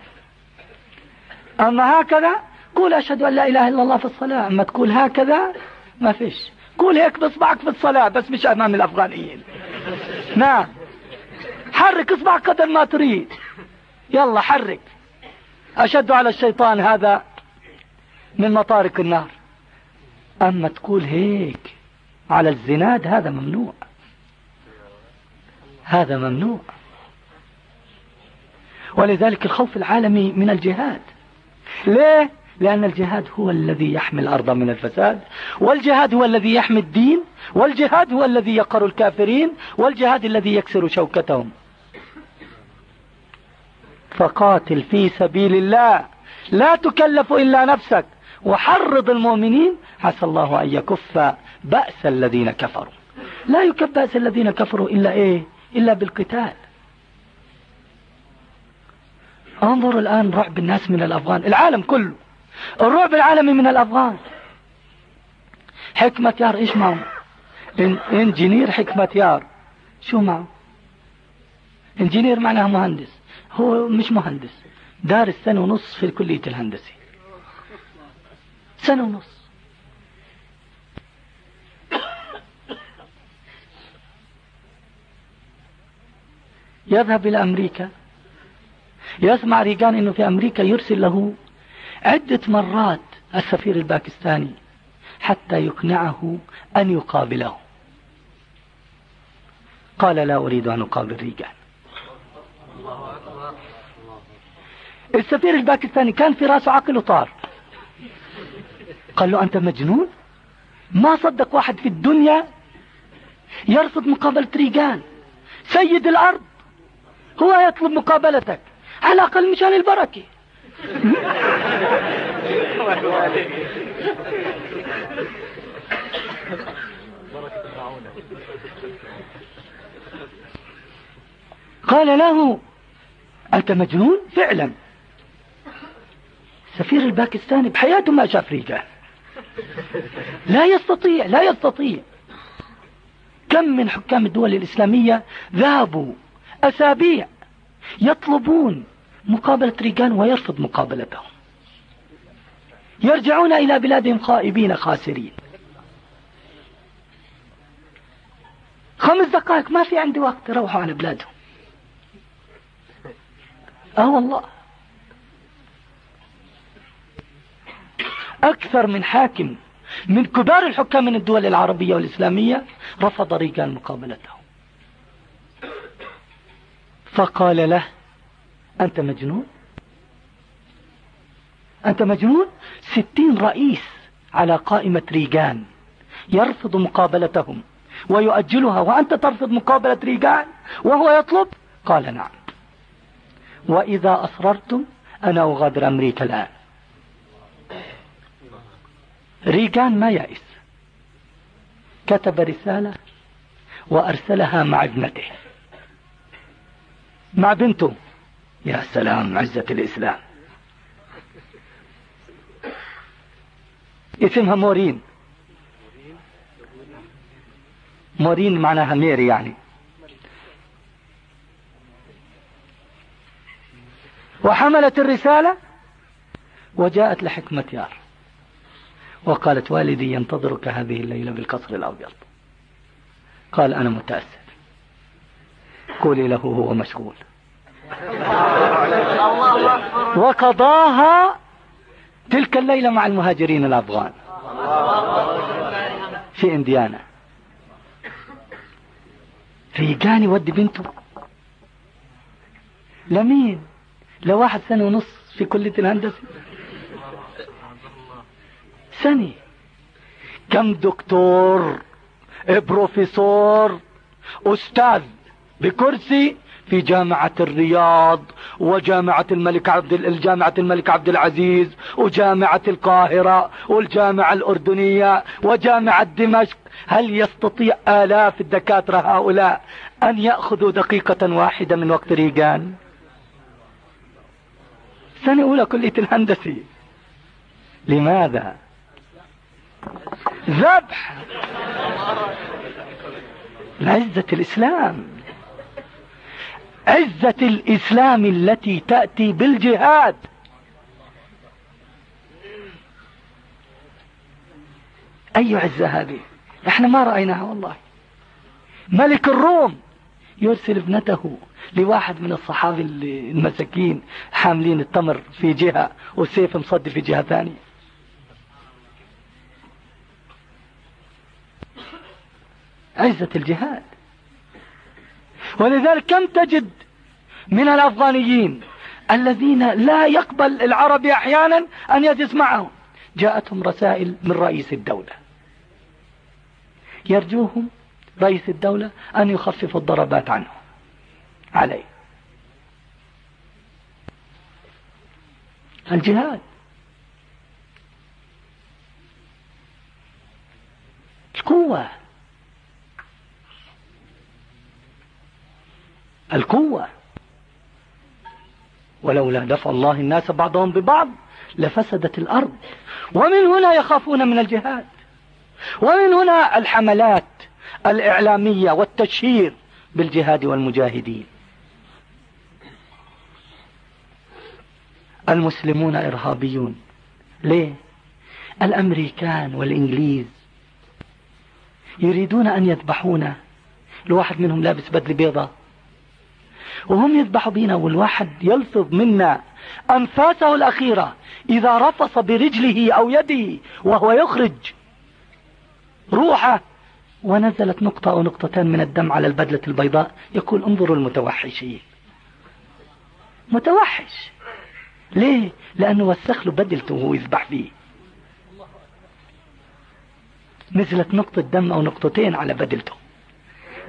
أما هكذا قول أشهد أن لا إله إلا الله في الصلاة. أما تقول هكذا ما فيش. قول هيك بصبعك في الصلاة بس مش أمام الأفغانيين. نعم. حرك اصبعك قدر ما تريد. يلا حرك. أشد على الشيطان هذا من مطارق النار. أما تقول هيك على الزناد هذا ممنوع. هذا ممنوع. ولذلك الخوف العالمي من الجهاد. ليه؟ لأن الجهاد هو الذي يحمي الأرض من الفساد والجهاد هو الذي يحمي الدين والجهاد هو الذي يقر الكافرين والجهاد الذي يكسر شوكتهم. فقاتل في سبيل الله. لا تكلف إلا نفسك. وحرض المؤمنين. عسى الله أن يكف بأس الذين كفروا. لا يكف بأس الذين كفروا إلا إيه؟ إلا بالقتال. انظر الآن رعب الناس من الأفغان العالم كله. الرعب العالمي من الأفغان. حكمة يار إيش معه إنجينير حكمة يار. شو معه إنجينير معناها مهندس. هو مش مهندس. دارس سنة ونص في كلية الهندسة. سنة ونص. يذهب إلى أمريكا. يسمع ريغان أنه في أمريكا يرسل له عدة مرات السفير الباكستاني حتى يقنعه أن يقابله. قال لا أريد أن أقابل ريغان السفير الباكستاني كان في رأسه عقل وطار قال له أنت مجنون؟ ما صدق واحد في الدنيا يرفض مقابلة ريغان سيد الأرض هو يطلب مقابلتك. على الأقل مشان البركة. قال له أنت مجنون فعلا. سفير الباكستاني بحياته ما شاف رجال لا يستطيع لا يستطيع. كم من حكام الدول الإسلامية ذهبوا أسابيع يطلبون مقابلة ريغان ويرفض مقابلتهم. يرجعون إلى بلادهم خائبين خاسرين. خمس دقائق ما في عندي وقت روحوا على بلادهم. آه والله. أكثر من حاكم من كبار الحكام من الدول العربية والإسلامية رفض ريغان مقابلته فقال له أنت مجنون؟ أنت مجنون؟ ستين رئيس على قائمة ريغان يرفض مقابلتهم ويؤجلها وأنت ترفض مقابلة ريغان وهو يطلب؟ قال نعم. وإذا أصررتم أنا أغادر أمريكا الآن. ريغان ما يأس. كتب رسالة وأرسلها مع ابنته مع بنته. يا سلام عزة الإسلام. اسمها مورين. مورين معناها ميري يعني. وحملت الرسالة وجاءت لحكمة يار. وقالت والدي ينتظرك هذه الليلة بالقصر الأبيض. قال أنا متأسف. قولي له هو مشغول. وقضاها تلك الليلة مع المهاجرين الأفغان في إنديانا. ريقان يودي بنته. لمين؟ لواحد سنة ونص في كلية الهندسة. سنة. كم دكتور بروفيسور أستاذ بكرسي في جامعة الرياض وجامعة الملك عبد الجامعة الملك عبد العزيز وجامعة القاهرة والجامعة الأردنية وجامعة دمشق. هل يستطيع آلاف الدكاترة هؤلاء أن يأخذوا دقيقة واحدة من وقت ريغان؟ سنة أولى كلية الهندسة. لماذا؟ ذبح. لعزة الإسلام. عزة الإسلام التي تأتي بالجهاد. أي عزة هذه؟ إحنا ما رأيناها والله. ملك الروم يرسل ابنته لواحد من الصحابة المساكين حاملين التمر في جهة والسيف مصدي في جهة ثانية. عزة الجهاد. ولذلك كم تجد من الأفغانيين الذين لا يقبل العربي أحيانا أن يجلس معهم؟ جاءتهم رسائل من رئيس الدولة. يرجوهم رئيس الدولة أن يخفف الضربات عنه عليه. الجهاد. القوة. القوة. ولولا دفع الله الناس بعضهم ببعض لفسدت الأرض. ومن هنا يخافون من الجهاد. ومن هنا الحملات الإعلامية والتشهير بالجهاد والمجاهدين. المسلمون إرهابيون. ليه؟ الأمريكان والإنجليز يريدون أن يذبحونا الواحد منهم لابس بدل بيضة. وهم يذبحوا بينا والواحد يلفظ منا أنفاسه الأخيرة إذا رفص برجله أو يده وهو يخرج روحه. ونزلت نقطة أو نقطتان من الدم على البدلة البيضاء. يقول انظروا المتوحشين. متوحش. ليه؟ لأنه وسخ له بدلته وهو يذبح فيه نزلت نقطة دم أو نقطتين على بدلته.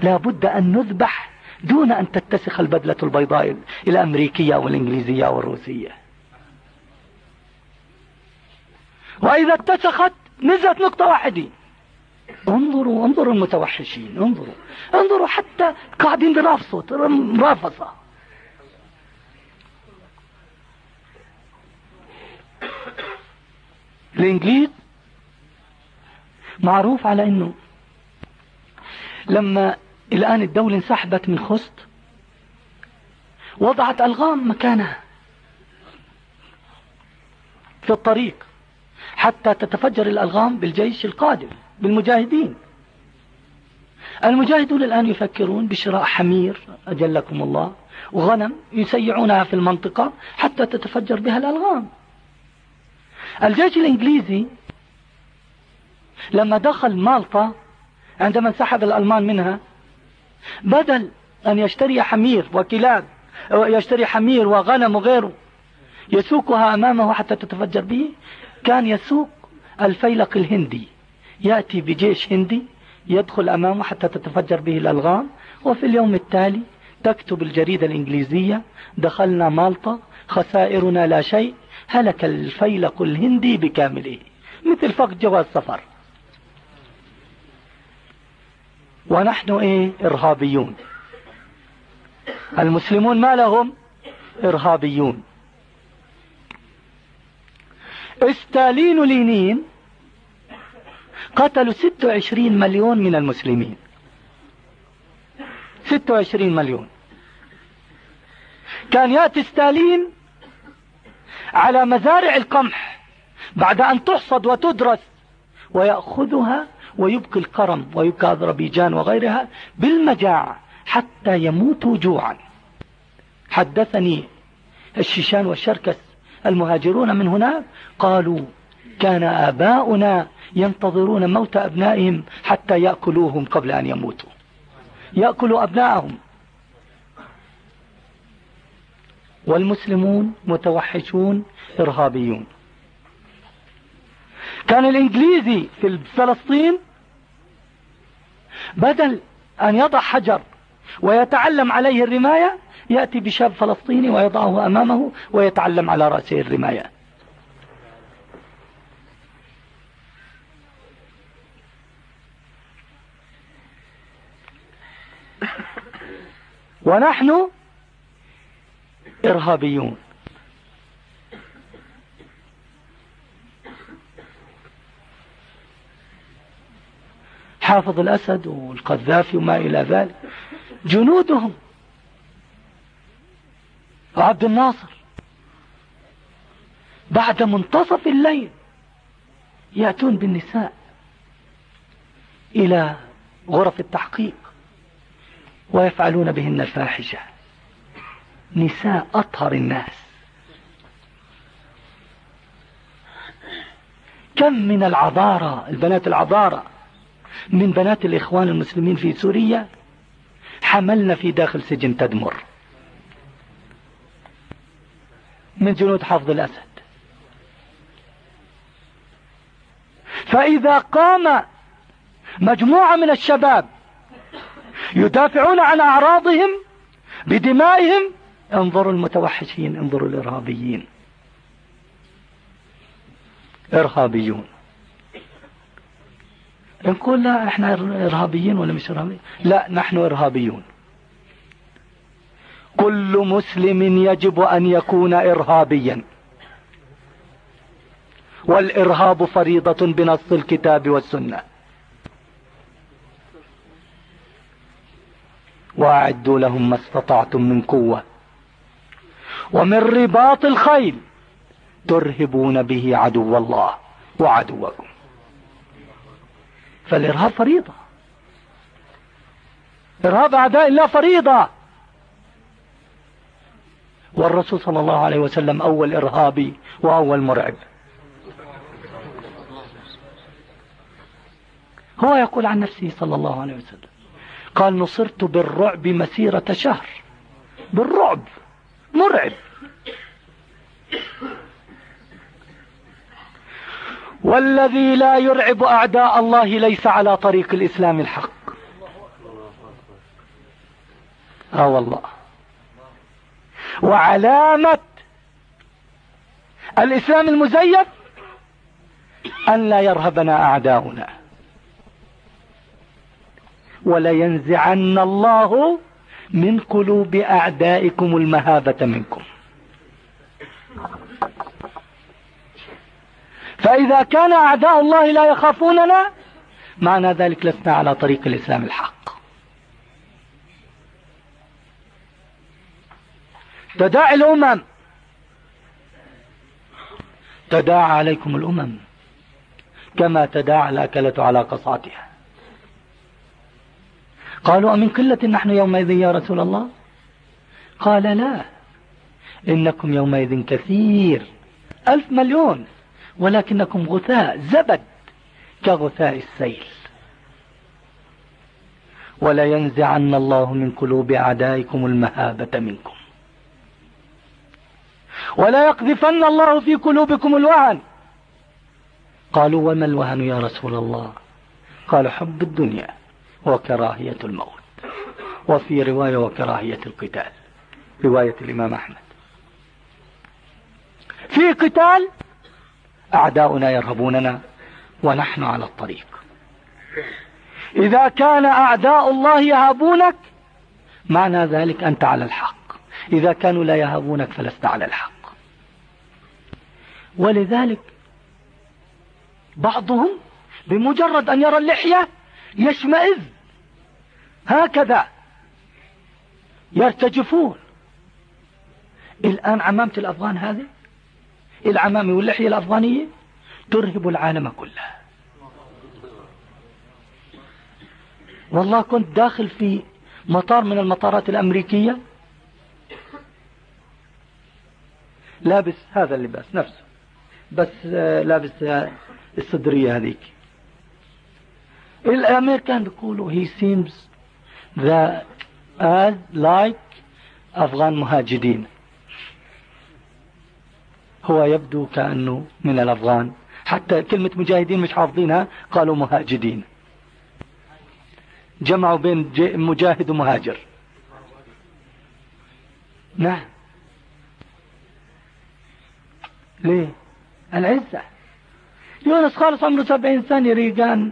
لابد أن نذبح دون أن تتسخ البدلة البيضاء الأمريكية والإنجليزية والروسية. وإذا اتسخت نزلت نقطة واحدة. انظروا انظروا المتوحشين انظروا انظروا حتى قاعدين برافصوا مرافصة الإنجليز معروف على إنه لما الآن الدولة انسحبت من خست وضعت ألغام مكانها في الطريق حتى تتفجر الألغام بالجيش القادم بالمجاهدين. المجاهدون الآن يفكرون بشراء حمير أجلكم الله وغنم يسيعونها في المنطقة حتى تتفجر بها الألغام. الجيش الإنجليزي لما دخل مالطا عندما انسحب الألمان منها بدل أن يشتري حمير وكلاب يشتري حمير وغنم وغيره يسوقها أمامه حتى تتفجر به كان يسوق الفيلق الهندي. يأتي بجيش هندي يدخل أمامه حتى تتفجر به الألغام وفي اليوم التالي تكتب الجريدة الإنجليزية دخلنا مالطا خسائرنا لا شيء هلك الفيلق الهندي بكامله. مثل فقد جواز سفر. ونحن إيه؟ إرهابيون. المسلمون ما لهم؟ إرهابيون. استالين لينين قتلوا 26 مليون من المسلمين. 26 مليون. كان يأتي ستالين على مزارع القمح بعد أن تحصد وتدرس ويأخذها ويبقي القرم ويبقى أذربيجان وغيرها بالمجاعة حتى يموتوا جوعا. حدثني الشيشان والشركس المهاجرون من هناك قالوا كان آباؤنا ينتظرون موت أبنائهم حتى يأكلوهم قبل أن يموتوا. يأكلوا أبنائهم والمسلمون متوحشون إرهابيون. كان الإنجليزي في فلسطين بدل أن يضع حجر ويتعلم عليه الرماية يأتي بشاب فلسطيني ويضعه أمامه ويتعلم على رأسه الرماية. ونحن إرهابيون. حافظ الأسد والقذافي وما إلى ذلك. جنودهم. وعبد الناصر. بعد منتصف الليل يأتون بالنساء إلى غرف التحقيق ويفعلون بهن الفاحشة. نساء أطهر الناس. كم من العذارى البنات العذارى من بنات الإخوان المسلمين في سوريا حملنا في داخل سجن تدمر. من جنود حفظ الأسد. فإذا قام مجموعة من الشباب يدافعون عن أعراضهم بدمائهم انظروا المتوحشين انظروا الإرهابيين. إرهابيون. نقول لا إحنا إرهابيين ولا مش إرهابيين؟ لا نحن إرهابيون. كل مسلم يجب أن يكون إرهابيا. والإرهاب فريضة بنص الكتاب والسنة. وأعدوا لهم ما استطعتم من قوة. ومن رباط الخيل ترهبون به عدو الله وعدوكم. فالإرهاب فريضة. إرهاب أعداء الله فريضة. والرسول صلى الله عليه وسلم أول إرهابي وأول مرعب. هو يقول عن نفسه صلى الله عليه وسلم قال نصرت بالرعب مسيرة شهر. بالرعب. مرعب. والذي لا يرعب أعداء الله ليس على طريق الإسلام الحق. آه والله. وعلامة الإسلام المزيف أن لا يرهبنا أعداؤنا. ولينزعن الله من قلوب أعدائكم المهابة منكم. فإذا كان أعداء الله لا يخافوننا معنى ذلك لسنا على طريق الإسلام الحق. تداعي الأمم. تداعى عليكم الأمم. كما تداعى الأكلة على قصعتها. قالوا أمن قلة نحن يومئذ يا رسول الله؟ قال لا. إنكم يومئذ كثير. ألف مليون. ولكنكم غثاء زبد كغثاء السيل. ولا ينزعن الله من قلوب أعدائكم المهابة منكم. ولا يقذفن الله في قلوبكم الوهن قالوا وما الوهن يا رسول الله؟ قال حب الدنيا وكراهية الموت. وفي رواية وكراهية القتال. رواية الإمام أحمد. في قتال أعداؤنا يرهبوننا ونحن على الطريق. إذا كان أعداء الله يهابونك معنى ذلك أنت على الحق. إذا كانوا لا يهابونك فلست على الحق. ولذلك بعضهم بمجرد أن يرى اللحية يشمئز هكذا يرتجفون. الآن عمامة الأفغان هذه العمامة واللحية الأفغانية ترهب العالم كله. والله كنت داخل في مطار من المطارات الأمريكية لابس هذا اللباس نفسه بس لابس الصدرية هذيك. الأمريكان بيقولوا he seems that as like أفغان مهاجرين. هو يبدو كأنه من الأفغان. حتى كلمة مجاهدين مش حافظينها قالوا مهاجدين. جمعوا بين مجاهد ومهاجر. نعم. ليه؟ العزة. يونس خالص عمره سبعين سنة ريقان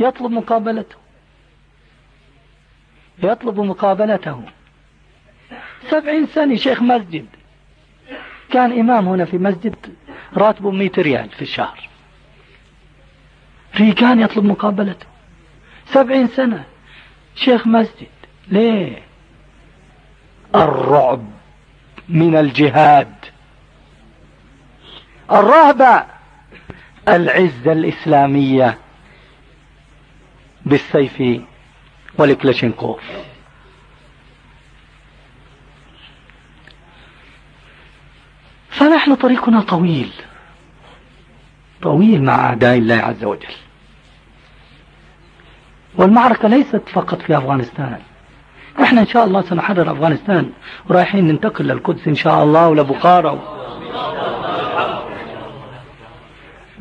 يطلب مقابلته. يطلب مقابلته. سبعين سنة شيخ مسجد. كان إمام هنا في مسجد راتبه 100 ريال في الشهر. ريقان يطلب مقابلته. سبعين سنة. شيخ مسجد. ليه؟ الرعب من الجهاد. الرهبة العزة الإسلامية بالسيف والكلاشينكوف فنحن طريقنا طويل. طويل مع أعداء الله عز وجل. والمعركة ليست فقط في أفغانستان. إحنا إن شاء الله سنحرر أفغانستان ورايحين ننتقل للقدس إن شاء الله ولبخارى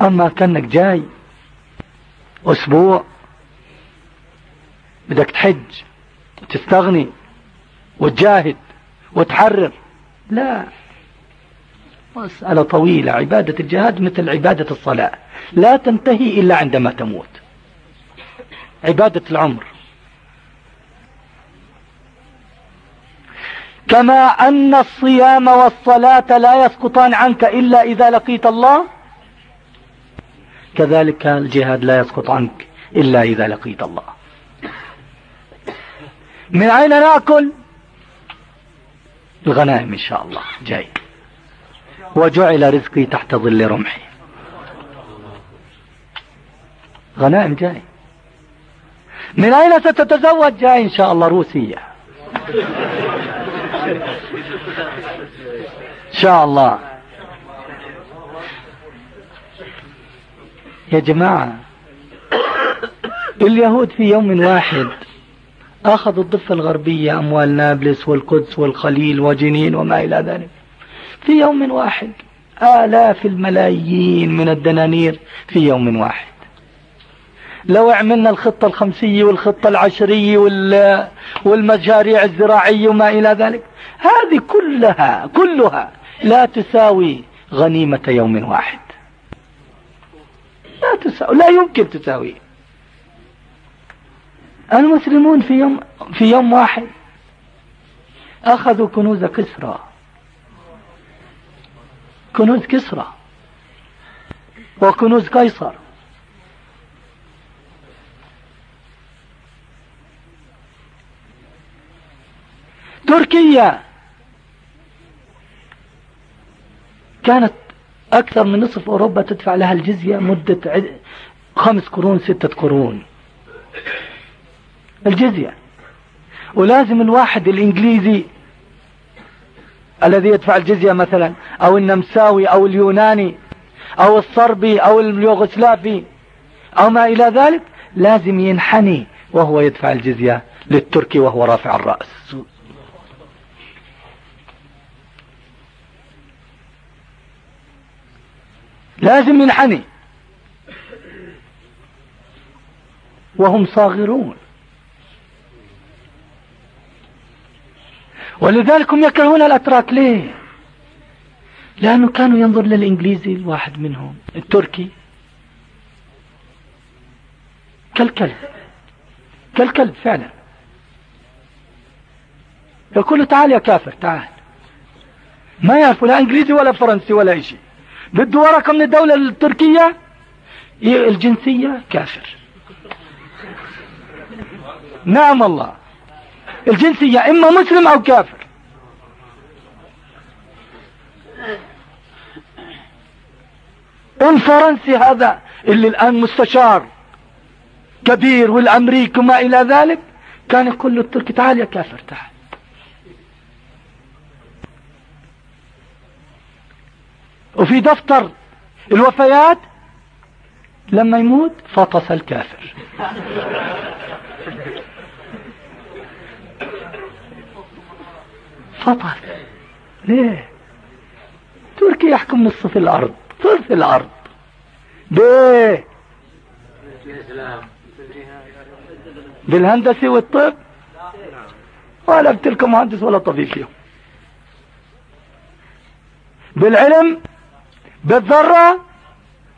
أما كأنك جاي أسبوع بدك تحج وتستغني وتجاهد وتحرر. لا. مسألة طويلة. عبادة الجهاد مثل عبادة الصلاة. لا تنتهي إلا عندما تموت. عبادة العمر. كما أن الصيام والصلاة لا يسقطان عنك إلا إذا لقيت الله كذلك الجهاد لا يسقط عنك إلا إذا لقيت الله. من أين نأكل؟ الغنائم إن شاء الله. جاي. وجعل رزقي تحت ظل رمحي. غنائم جاي. من أين ستتزوج؟ جاي إن شاء الله روسية. إن شاء الله. يا جماعة اليهود في يوم واحد أخذوا الضفة الغربية أموال نابلس والقدس والخليل وجنين وما إلى ذلك. في يوم واحد. آلاف الملايين من الدنانير في يوم واحد. لو عملنا الخطة الخمسية والخطة العشرية والمشاريع الزراعية وما إلى ذلك هذه كلها كلها لا تساوي غنيمة يوم واحد. لا تساوي لا يمكن تساوي. المسلمون في يوم في يوم واحد أخذوا كنوز كسرى. كنوز كسرى وكنوز قيصر. تركيا كانت أكثر من نصف أوروبا تدفع لها الجزية مدة خمس قرون ستة قرون. الجزية. ولازم الواحد الإنجليزي الذي يدفع الجزية مثلا أو النمساوي أو اليوناني أو الصربي أو اليوغوسلافي أو ما إلى ذلك لازم ينحني وهو يدفع الجزية للتركي وهو رافع الرأس. لازم ينحني. وهم صاغرون. ولذلك هم يكرهون الأتراك. ليه؟ لأنه كانوا ينظر للإنجليزي الواحد منهم التركي. كالكلب. كالكلب فعلا. يقول له تعال يا كافر تعال. ما يعرفوا لا إنجليزي ولا فرنسي ولا شيء بده ورقة من الدولة التركية؟ الجنسية؟ كافر. نعم الله. الجنسية إما مسلم أو كافر. الفرنسي هذا اللي الآن مستشار كبير والأمريكي وما إلى ذلك كان يقول له التركي تعال يا كافر تعال. وفي دفتر الوفيات لما يموت فطس الكافر. فطس ليه؟ تركيا يحكم نصف الأرض ثلث الأرض. ليه؟ بالهندسة والطب؟ ولا بتلك مهندس ولا طبيب فيهم. بالعلم؟ بالذرة؟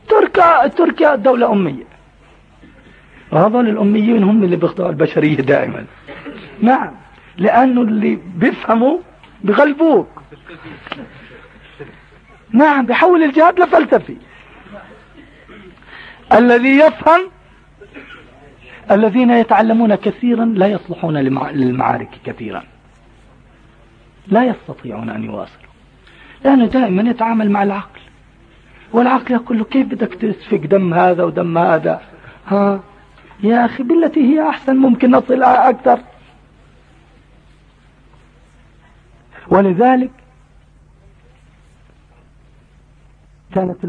تركيا تركيا دولة أمية. وهذول الأميين هم اللي بيخطئوا البشرية دائما. نعم لأنه اللي بيفهموا بغلبوك. نعم بيحول الجهاد لفلسفي. الذي يفهم الذين يتعلمون كثيرا لا يصلحون للمعارك كثيرا. لا يستطيعون أن يواصلوا. لأنه دائما يتعامل مع العقل. والعقل يقول له كيف بدك تسفك دم هذا ودم هذا؟ ها؟ يا أخي بالتي هي أحسن ممكن نصل أكثر. ولذلك كانت